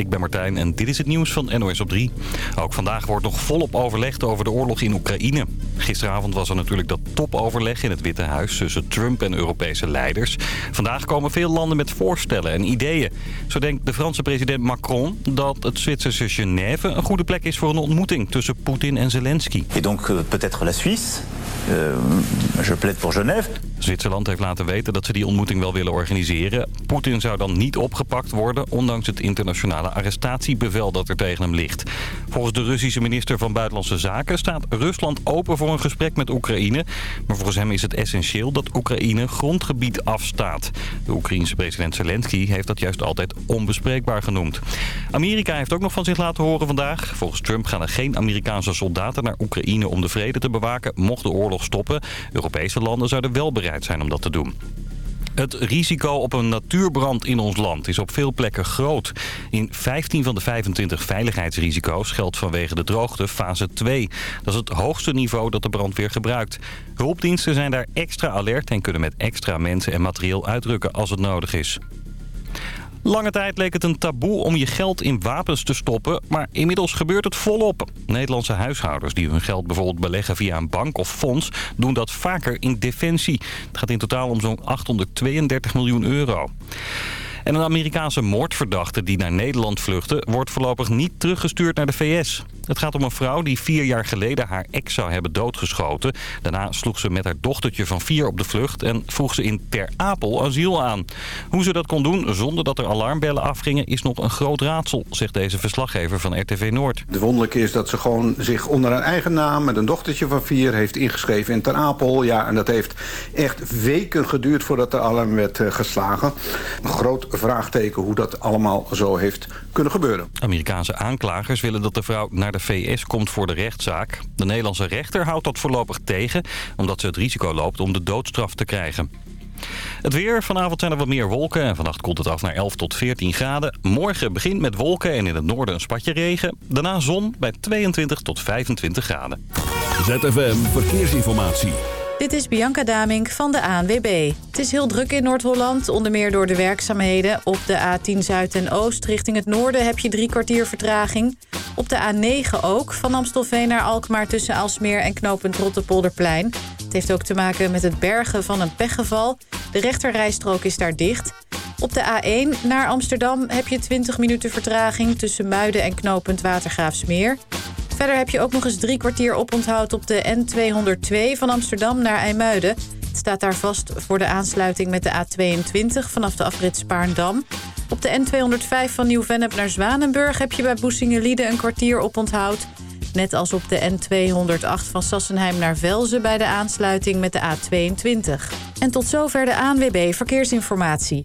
Ik ben Martijn en dit is het nieuws van NOS op 3. Ook vandaag wordt nog volop overlegd over de oorlog in Oekraïne. Gisteravond was er natuurlijk dat topoverleg in het Witte Huis tussen Trump en Europese leiders. Vandaag komen veel landen met voorstellen en ideeën. Zo denkt de Franse president Macron dat het Zwitserse Genève een goede plek is voor een ontmoeting tussen Poetin en Zelensky. Et donc euh, peut-être la Suisse. Euh, je plaide pour Genève. Zwitserland heeft laten weten dat ze die ontmoeting wel willen organiseren. Poetin zou dan niet opgepakt worden, ondanks het internationale arrestatiebevel dat er tegen hem ligt. Volgens de Russische minister van Buitenlandse Zaken staat Rusland open voor een gesprek met Oekraïne. Maar volgens hem is het essentieel dat Oekraïne grondgebied afstaat. De Oekraïense president Zelensky heeft dat juist altijd onbespreekbaar genoemd. Amerika heeft ook nog van zich laten horen vandaag. Volgens Trump gaan er geen Amerikaanse soldaten naar Oekraïne om de vrede te bewaken, mocht de oorlog stoppen. Europese landen zouden wel bereid zijn om dat te doen. Het risico op een natuurbrand in ons land is op veel plekken groot. In 15 van de 25 veiligheidsrisico's geldt vanwege de droogte fase 2. Dat is het hoogste niveau dat de brandweer gebruikt. Hulpdiensten zijn daar extra alert en kunnen met extra mensen en materieel uitrukken als het nodig is. Lange tijd leek het een taboe om je geld in wapens te stoppen, maar inmiddels gebeurt het volop. Nederlandse huishoudens die hun geld bijvoorbeeld beleggen via een bank of fonds, doen dat vaker in defensie. Het gaat in totaal om zo'n 832 miljoen euro. En een Amerikaanse moordverdachte die naar Nederland vluchtte... wordt voorlopig niet teruggestuurd naar de VS. Het gaat om een vrouw die vier jaar geleden haar ex zou hebben doodgeschoten. Daarna sloeg ze met haar dochtertje van vier op de vlucht... en vroeg ze in Ter Apel asiel aan. Hoe ze dat kon doen zonder dat er alarmbellen afgingen... is nog een groot raadsel, zegt deze verslaggever van RTV Noord. De wonderlijke is dat ze gewoon zich onder een eigen naam... met een dochtertje van vier heeft ingeschreven in Ter Apel. Ja, en dat heeft echt weken geduurd voordat de alarm werd eh, geslagen. Een groot vraagteken hoe dat allemaal zo heeft kunnen gebeuren. Amerikaanse aanklagers willen dat de vrouw naar de VS komt voor de rechtszaak. De Nederlandse rechter houdt dat voorlopig tegen... omdat ze het risico loopt om de doodstraf te krijgen. Het weer. Vanavond zijn er wat meer wolken en vannacht koelt het af naar 11 tot 14 graden. Morgen begint met wolken en in het noorden een spatje regen. Daarna zon bij 22 tot 25 graden. ZFM Verkeersinformatie. Dit is Bianca Damink van de ANWB. Het is heel druk in Noord-Holland, onder meer door de werkzaamheden. Op de A10 Zuid en Oost richting het noorden heb je drie kwartier vertraging. Op de A9 ook, van Amstelveen naar Alkmaar tussen Alsmeer en knooppunt Rotterpolderplein. Het heeft ook te maken met het bergen van een pechgeval. De rechterrijstrook is daar dicht. Op de A1 naar Amsterdam heb je 20 minuten vertraging... tussen Muiden en knooppunt Watergraafsmeer. Verder heb je ook nog eens drie kwartier oponthoud op de N202 van Amsterdam naar IJmuiden. Het staat daar vast voor de aansluiting met de A22 vanaf de afrit Spaarndam. Op de N205 van Nieuw-Vennep naar Zwanenburg heb je bij Boesingenlieden een kwartier oponthoud. Net als op de N208 van Sassenheim naar Velzen bij de aansluiting met de A22. En tot zover de ANWB Verkeersinformatie.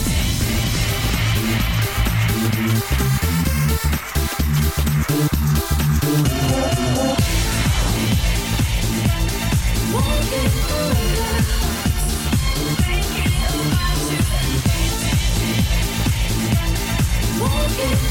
Thank you.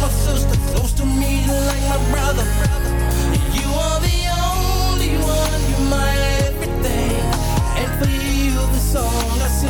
my sister, close to me, like my brother. You are the only one, you're my everything. And for you, the song I sing.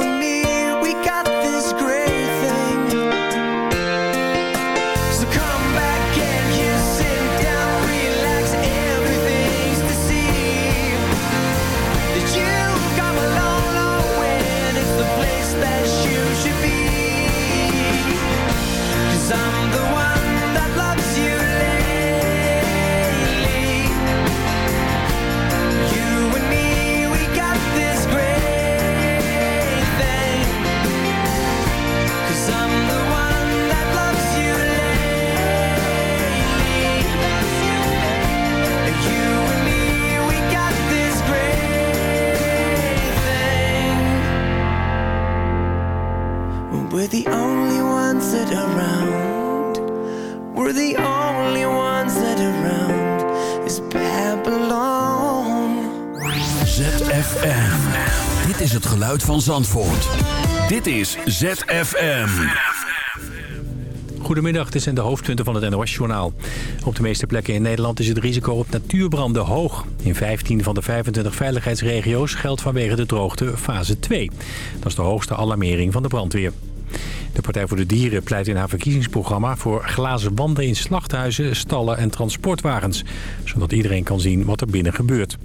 me. ZFM. Dit is het geluid van Zandvoort. Dit is ZFM. Goedemiddag, dit zijn de hoofdpunten van het NOS-journaal. Op de meeste plekken in Nederland is het risico op natuurbranden hoog. In 15 van de 25 veiligheidsregio's geldt vanwege de droogte fase 2. Dat is de hoogste alarmering van de brandweer. De Partij voor de Dieren pleit in haar verkiezingsprogramma voor glazen wanden in slachthuizen, stallen en transportwagens. Zodat iedereen kan zien wat er binnen gebeurt.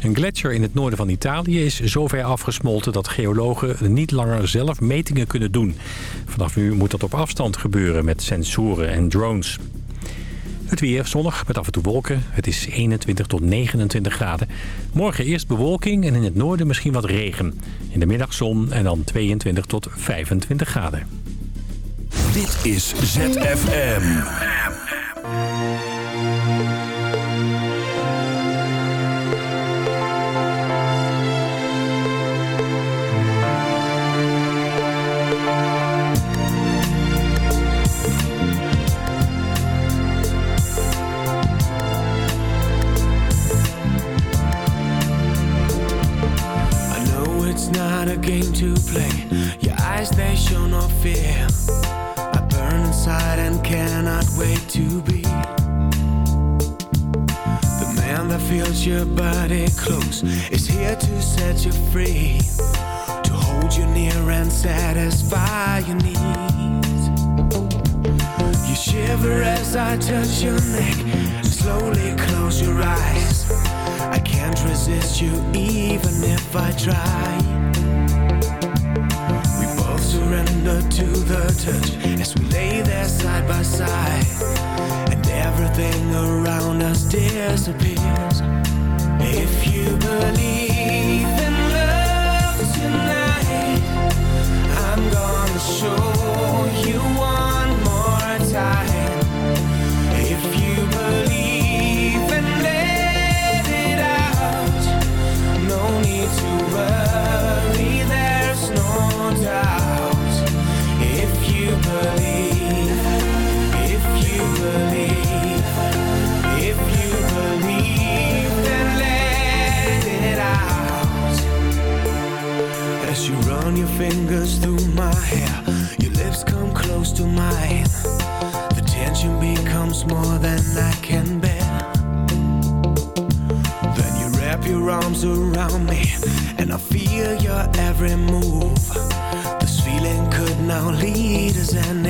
Een gletsjer in het noorden van Italië is zover afgesmolten dat geologen niet langer zelf metingen kunnen doen. Vanaf nu moet dat op afstand gebeuren met sensoren en drones. Het weer zonnig met af en toe wolken. Het is 21 tot 29 graden. Morgen eerst bewolking en in het noorden misschien wat regen. In de middag zon en dan 22 tot 25 graden. Dit is ZFM. and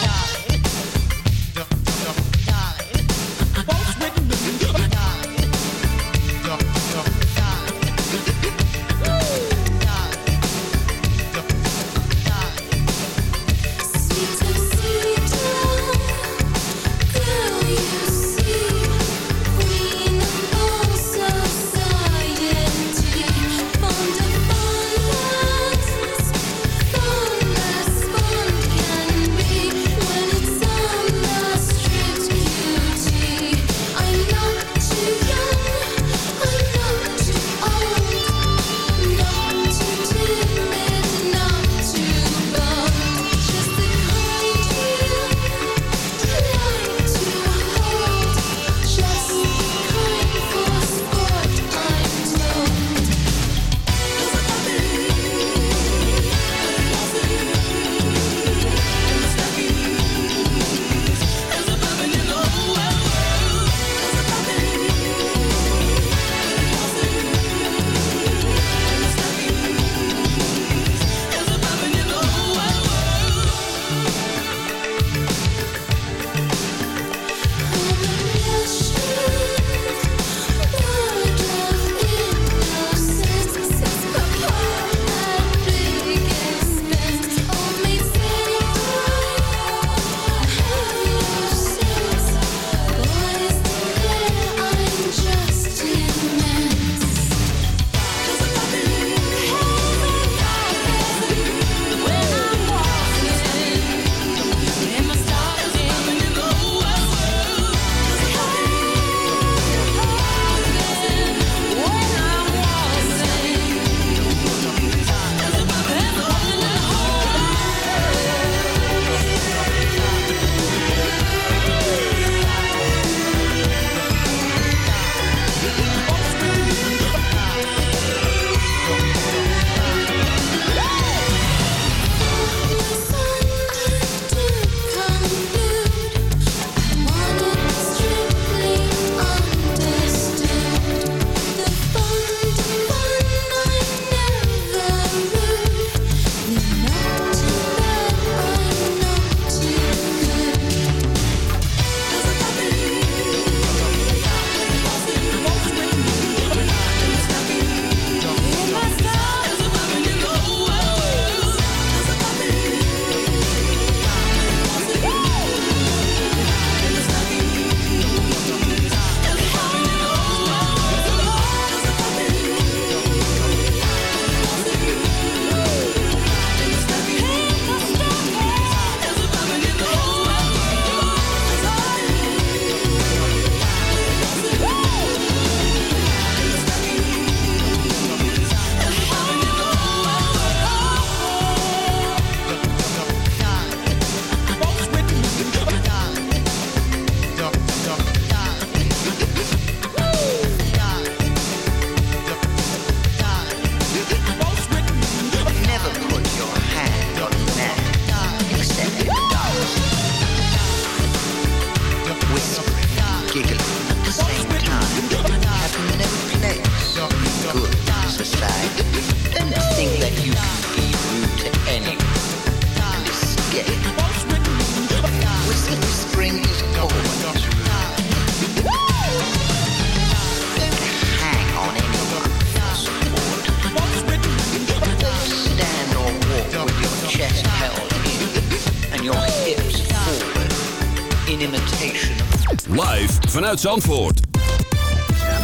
Zandvoort.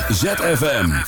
ZFM.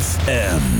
ZFM.